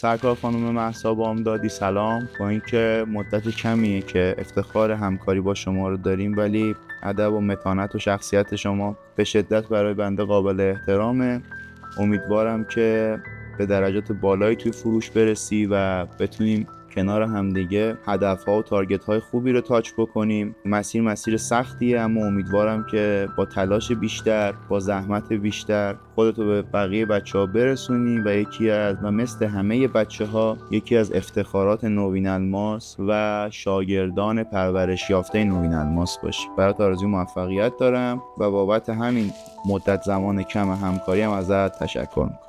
سرکار خانم محسا دادی سلام. با اینکه مدت کمیه که افتخار همکاری با شما رو داریم ولی ادب و متانت و شخصیت شما به شدت برای بنده قابل احترامه. امیدوارم که به درجات بالایی توی فروش برسی و بتونیم کنار همدیگه هدف ها و تارگت های خوبی رو تاچ بکنیم. مسیر مسیر سختیه اما امیدوارم که با تلاش بیشتر با زحمت بیشتر خودتو به بقیه بچه ها برسونی و یکی از و مثل همه بچه ها یکی از افتخارات نوین الماس و شاگردان پرورش یافته نوین الماس باشی. برات آرزوی موفقیت دارم و بابت همین مدت زمان کم همکاری هم ازت تشکر می‌کنم.